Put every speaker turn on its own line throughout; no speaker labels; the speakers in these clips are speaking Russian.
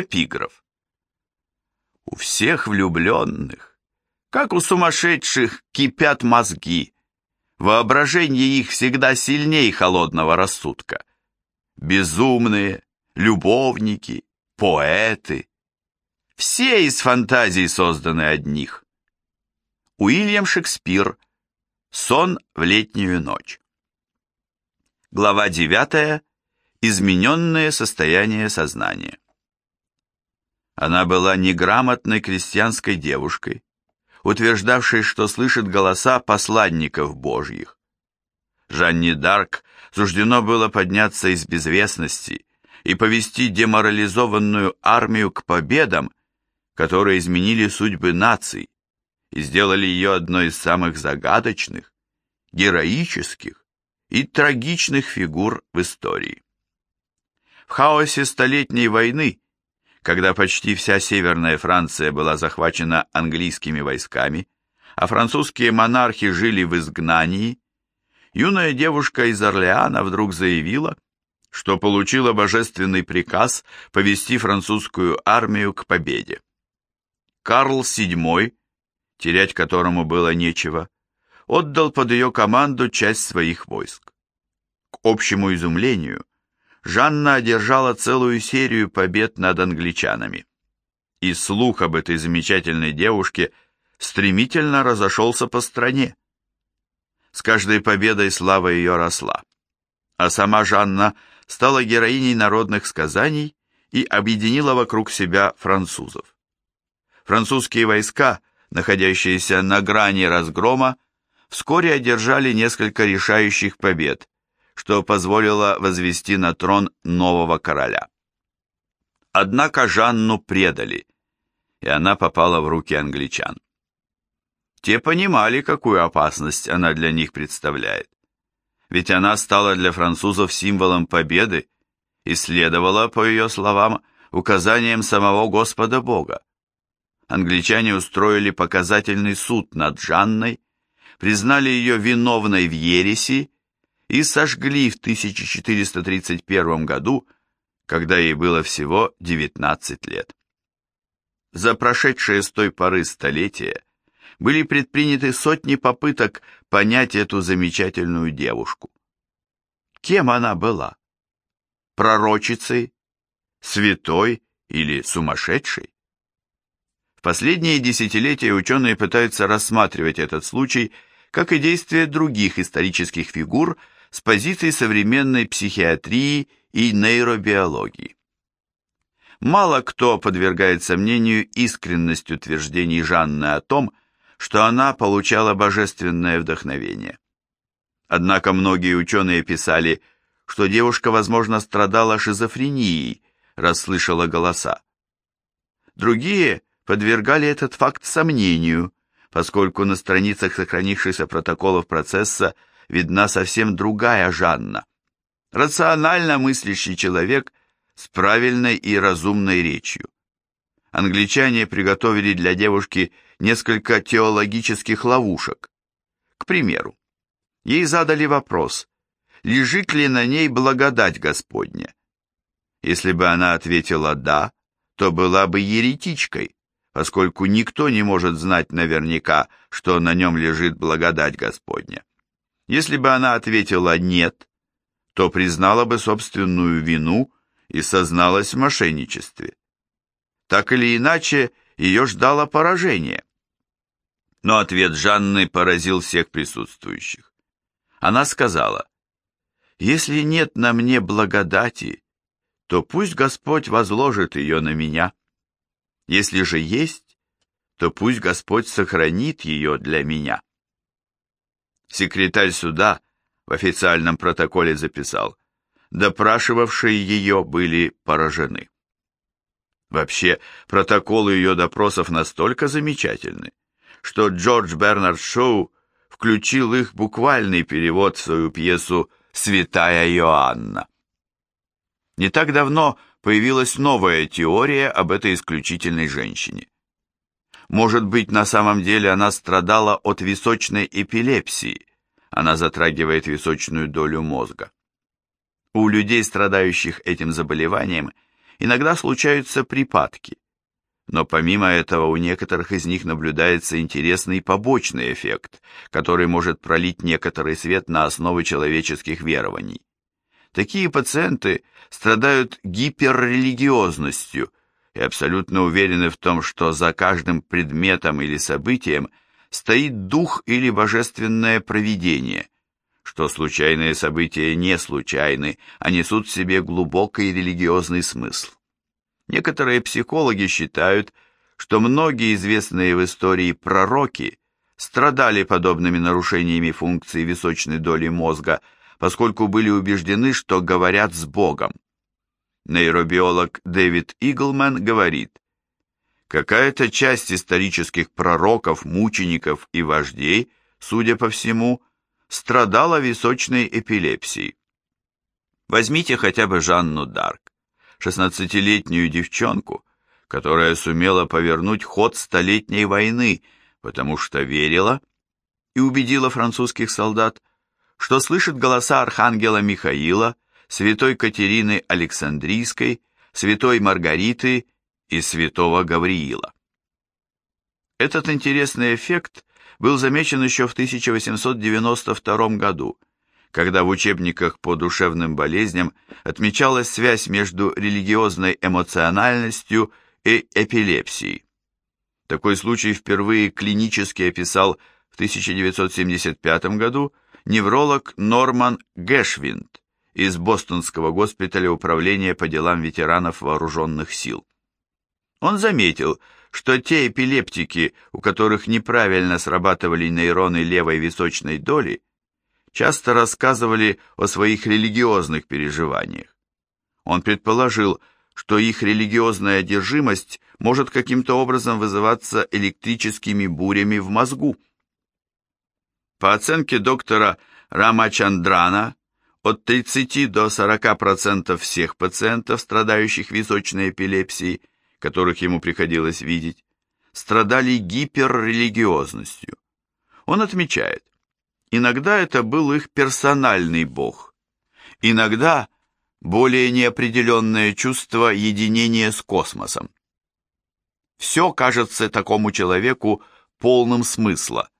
Эпиграф. У всех влюбленных, как у сумасшедших, кипят мозги. Воображение их всегда сильнее холодного рассудка. Безумные, любовники, поэты. Все из фантазий созданы одних. Уильям Шекспир. Сон в летнюю ночь. Глава 9. Измененное состояние сознания. Она была неграмотной крестьянской девушкой, утверждавшей, что слышит голоса посланников божьих. Жанне Дарк суждено было подняться из безвестности и повести деморализованную армию к победам, которые изменили судьбы наций и сделали ее одной из самых загадочных, героических и трагичных фигур в истории. В хаосе Столетней войны когда почти вся северная Франция была захвачена английскими войсками, а французские монархи жили в изгнании, юная девушка из Орлеана вдруг заявила, что получила божественный приказ повести французскую армию к победе. Карл VII, терять которому было нечего, отдал под ее команду часть своих войск. К общему изумлению, Жанна одержала целую серию побед над англичанами. И слух об этой замечательной девушке стремительно разошелся по стране. С каждой победой слава ее росла. А сама Жанна стала героиней народных сказаний и объединила вокруг себя французов. Французские войска, находящиеся на грани разгрома, вскоре одержали несколько решающих побед, что позволило возвести на трон нового короля. Однако Жанну предали, и она попала в руки англичан. Те понимали, какую опасность она для них представляет. Ведь она стала для французов символом победы и следовала, по ее словам, указаниям самого Господа Бога. Англичане устроили показательный суд над Жанной, признали ее виновной в ереси и сожгли в 1431 году, когда ей было всего 19 лет. За прошедшие с той поры столетия были предприняты сотни попыток понять эту замечательную девушку. Кем она была? Пророчицей? Святой или сумасшедшей? В последние десятилетия ученые пытаются рассматривать этот случай как и действия других исторических фигур, с позиции современной психиатрии и нейробиологии. Мало кто подвергает сомнению искренность утверждений Жанны о том, что она получала божественное вдохновение. Однако многие ученые писали, что девушка, возможно, страдала шизофренией, расслышала голоса. Другие подвергали этот факт сомнению, поскольку на страницах сохранившихся протоколов процесса видна совсем другая Жанна. Рационально мыслящий человек с правильной и разумной речью. Англичане приготовили для девушки несколько теологических ловушек. К примеру, ей задали вопрос, лежит ли на ней благодать Господня. Если бы она ответила «да», то была бы еретичкой, поскольку никто не может знать наверняка, что на нем лежит благодать Господня. Если бы она ответила «нет», то признала бы собственную вину и созналась в мошенничестве. Так или иначе, ее ждало поражение. Но ответ Жанны поразил всех присутствующих. Она сказала, «Если нет на мне благодати, то пусть Господь возложит ее на меня. Если же есть, то пусть Господь сохранит ее для меня». Секретарь суда в официальном протоколе записал, допрашивавшие ее были поражены. Вообще, протоколы ее допросов настолько замечательны, что Джордж Бернард Шоу включил их буквальный перевод в свою пьесу «Святая Иоанна». Не так давно появилась новая теория об этой исключительной женщине. Может быть, на самом деле она страдала от височной эпилепсии. Она затрагивает височную долю мозга. У людей, страдающих этим заболеванием, иногда случаются припадки. Но помимо этого у некоторых из них наблюдается интересный побочный эффект, который может пролить некоторый свет на основы человеческих верований. Такие пациенты страдают гиперрелигиозностью и абсолютно уверены в том, что за каждым предметом или событием стоит дух или божественное провидение, что случайные события не случайны, а несут в себе глубокий религиозный смысл. Некоторые психологи считают, что многие известные в истории пророки страдали подобными нарушениями функции височной доли мозга, поскольку были убеждены, что говорят с Богом. Нейробиолог Дэвид Иглман говорит, какая-то часть исторических пророков, мучеников и вождей, судя по всему, страдала височной эпилепсией. Возьмите хотя бы Жанну Дарк шестнадцатилетнюю девчонку, которая сумела повернуть ход столетней войны, потому что верила и убедила французских солдат, что слышит голоса архангела Михаила, святой Катерины Александрийской, святой Маргариты и святого Гавриила. Этот интересный эффект был замечен еще в 1892 году, когда в учебниках по душевным болезням отмечалась связь между религиозной эмоциональностью и эпилепсией. Такой случай впервые клинически описал в 1975 году невролог Норман Гэшвинд из Бостонского госпиталя управления по делам ветеранов вооруженных сил. Он заметил, что те эпилептики, у которых неправильно срабатывали нейроны левой височной доли, часто рассказывали о своих религиозных переживаниях. Он предположил, что их религиозная одержимость может каким-то образом вызываться электрическими бурями в мозгу. По оценке доктора Рамачандрана, от 30 до 40% всех пациентов, страдающих височной эпилепсией, которых ему приходилось видеть, страдали гиперрелигиозностью. Он отмечает, Иногда это был их персональный бог. Иногда более неопределенное чувство единения с космосом. Все кажется такому человеку полным смысла.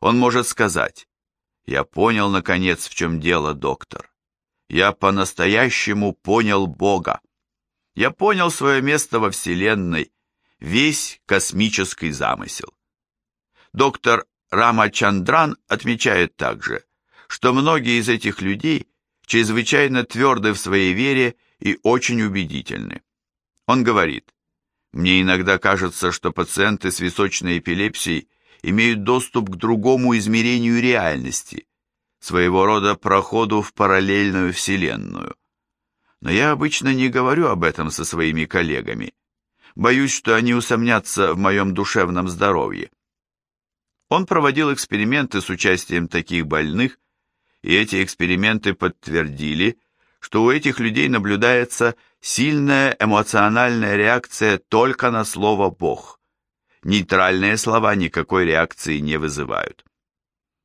Он может сказать, «Я понял, наконец, в чем дело, доктор. Я по-настоящему понял Бога. Я понял свое место во Вселенной, весь космический замысел». Доктор Рама Чандран отмечает также, что многие из этих людей чрезвычайно тверды в своей вере и очень убедительны. Он говорит, «Мне иногда кажется, что пациенты с височной эпилепсией имеют доступ к другому измерению реальности, своего рода проходу в параллельную вселенную. Но я обычно не говорю об этом со своими коллегами. Боюсь, что они усомнятся в моем душевном здоровье. Он проводил эксперименты с участием таких больных, и эти эксперименты подтвердили, что у этих людей наблюдается сильная эмоциональная реакция только на слово «Бог». Нейтральные слова никакой реакции не вызывают.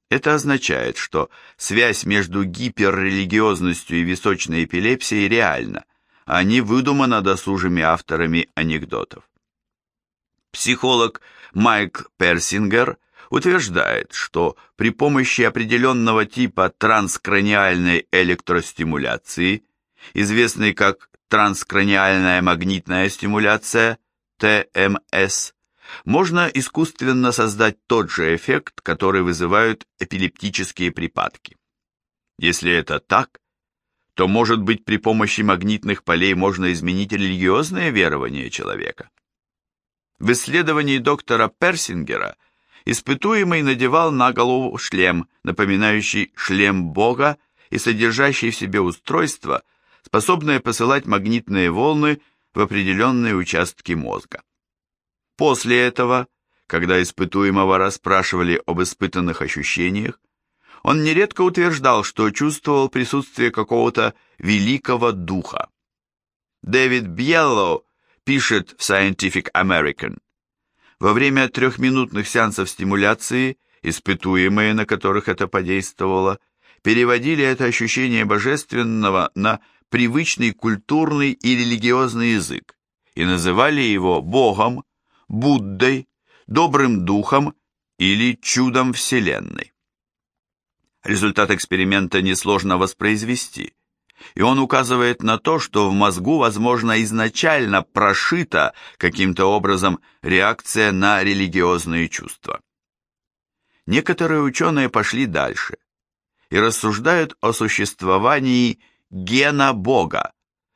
Это означает, что связь между гиперрелигиозностью и височной эпилепсией реальна, а не выдумана досужими авторами анекдотов. Психолог Майк Персингер утверждает, что при помощи определенного типа транскраниальной электростимуляции, известной как транскраниальная магнитная стимуляция, ТМС, можно искусственно создать тот же эффект, который вызывают эпилептические припадки. Если это так, то, может быть, при помощи магнитных полей можно изменить религиозное верование человека. В исследовании доктора Персингера Испытуемый надевал на голову шлем, напоминающий шлем Бога и содержащий в себе устройство, способное посылать магнитные волны в определенные участки мозга. После этого, когда испытуемого расспрашивали об испытанных ощущениях, он нередко утверждал, что чувствовал присутствие какого-то великого духа. Дэвид Бьеллоу пишет в Scientific American, во время трехминутных сеансов стимуляции, испытуемые, на которых это подействовало, переводили это ощущение божественного на привычный культурный и религиозный язык и называли его Богом, Буддой, добрым духом или чудом Вселенной. Результат эксперимента несложно воспроизвести, и он указывает на то, что в мозгу, возможно, изначально прошита каким-то образом реакция на религиозные чувства. Некоторые ученые пошли дальше и рассуждают о существовании гена Бога,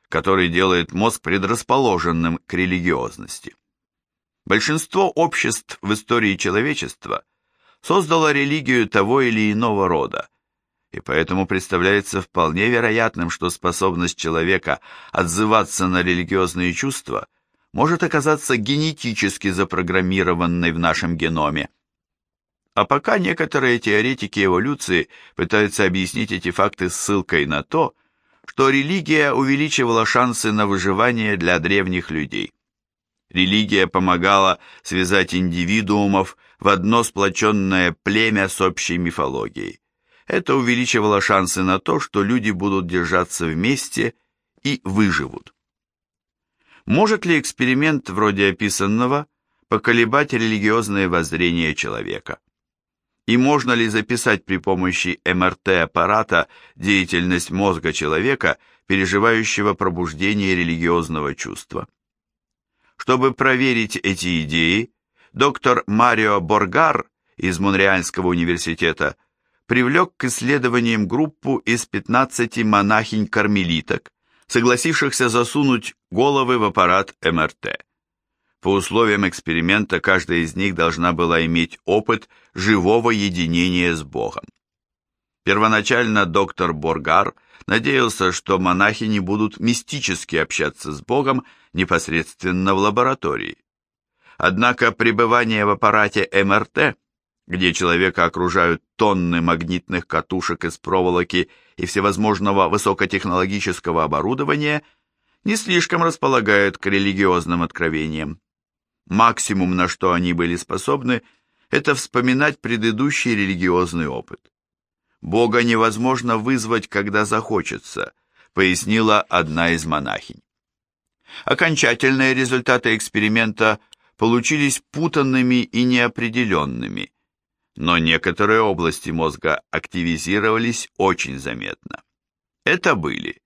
который делает мозг предрасположенным к религиозности. Большинство обществ в истории человечества создало религию того или иного рода, и поэтому представляется вполне вероятным, что способность человека отзываться на религиозные чувства может оказаться генетически запрограммированной в нашем геноме. А пока некоторые теоретики эволюции пытаются объяснить эти факты ссылкой на то, что религия увеличивала шансы на выживание для древних людей. Религия помогала связать индивидуумов в одно сплоченное племя с общей мифологией. Это увеличивало шансы на то, что люди будут держаться вместе и выживут. Может ли эксперимент вроде описанного поколебать религиозное воззрение человека? И можно ли записать при помощи МРТ-аппарата деятельность мозга человека, переживающего пробуждение религиозного чувства? Чтобы проверить эти идеи, доктор Марио Боргар из Монреальского университета привлек к исследованиям группу из 15 монахинь-кармелиток, согласившихся засунуть головы в аппарат МРТ. По условиям эксперимента каждая из них должна была иметь опыт живого единения с Богом. Первоначально доктор Боргар надеялся, что монахини будут мистически общаться с Богом непосредственно в лаборатории. Однако пребывание в аппарате МРТ, где человека окружают тонны магнитных катушек из проволоки и всевозможного высокотехнологического оборудования, не слишком располагает к религиозным откровениям. Максимум, на что они были способны, это вспоминать предыдущий религиозный опыт. Бога невозможно вызвать, когда захочется, пояснила одна из монахинь. Окончательные результаты эксперимента получились путанными и неопределенными, но некоторые области мозга активизировались очень заметно. Это были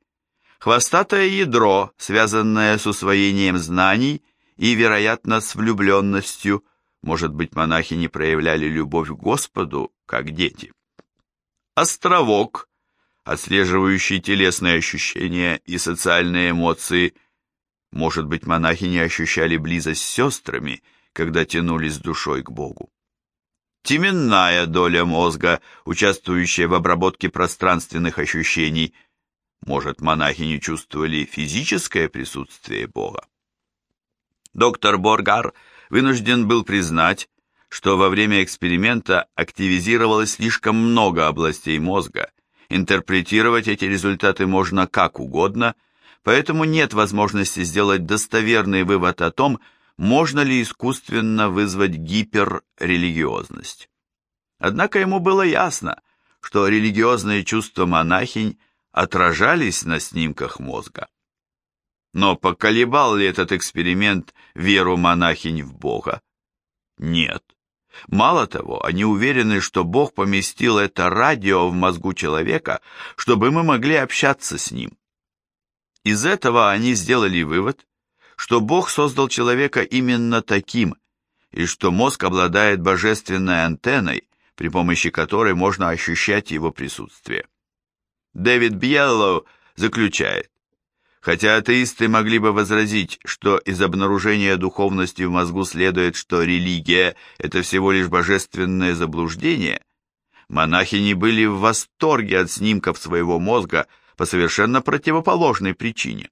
хвостатое ядро, связанное с усвоением знаний и, вероятно, с влюбленностью, может быть, монахи не проявляли любовь к Господу, как дети. Островок, отслеживающий телесные ощущения и социальные эмоции, может быть, монахи не ощущали близость с сестрами, когда тянулись душой к Богу. Теменная доля мозга, участвующая в обработке пространственных ощущений, может, монахи не чувствовали физическое присутствие Бога. Доктор Боргар вынужден был признать, что во время эксперимента активизировалось слишком много областей мозга. Интерпретировать эти результаты можно как угодно, поэтому нет возможности сделать достоверный вывод о том, можно ли искусственно вызвать гиперрелигиозность. Однако ему было ясно, что религиозные чувства монахинь отражались на снимках мозга. Но поколебал ли этот эксперимент веру монахинь в Бога? Нет. Мало того, они уверены, что Бог поместил это радио в мозгу человека, чтобы мы могли общаться с ним. Из этого они сделали вывод, что Бог создал человека именно таким, и что мозг обладает божественной антенной, при помощи которой можно ощущать его присутствие. Дэвид Бьеллоу заключает, Хотя атеисты могли бы возразить, что из обнаружения духовности в мозгу следует, что религия – это всего лишь божественное заблуждение, монахи не были в восторге от снимков своего мозга по совершенно противоположной причине.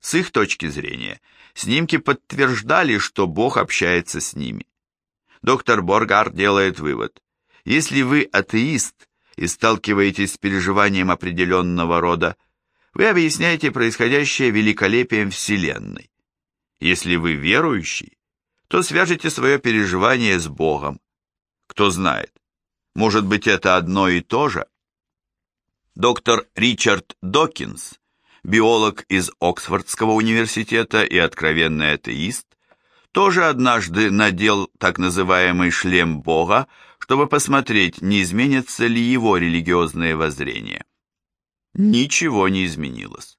С их точки зрения, снимки подтверждали, что Бог общается с ними. Доктор Боргар делает вывод. Если вы атеист и сталкиваетесь с переживанием определенного рода, вы объясняете происходящее великолепием Вселенной. Если вы верующий, то свяжете свое переживание с Богом. Кто знает, может быть это одно и то же? Доктор Ричард Докинс, биолог из Оксфордского университета и откровенный атеист, тоже однажды надел так называемый шлем Бога, чтобы посмотреть, не изменятся ли его религиозные воззрения. Ничего не изменилось.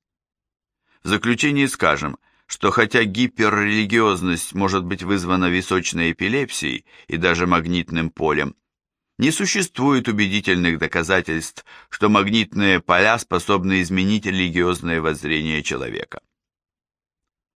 В заключение скажем, что хотя гиперрелигиозность может быть вызвана височной эпилепсией и даже магнитным полем, не существует убедительных доказательств, что магнитные поля способны изменить религиозное воззрение человека.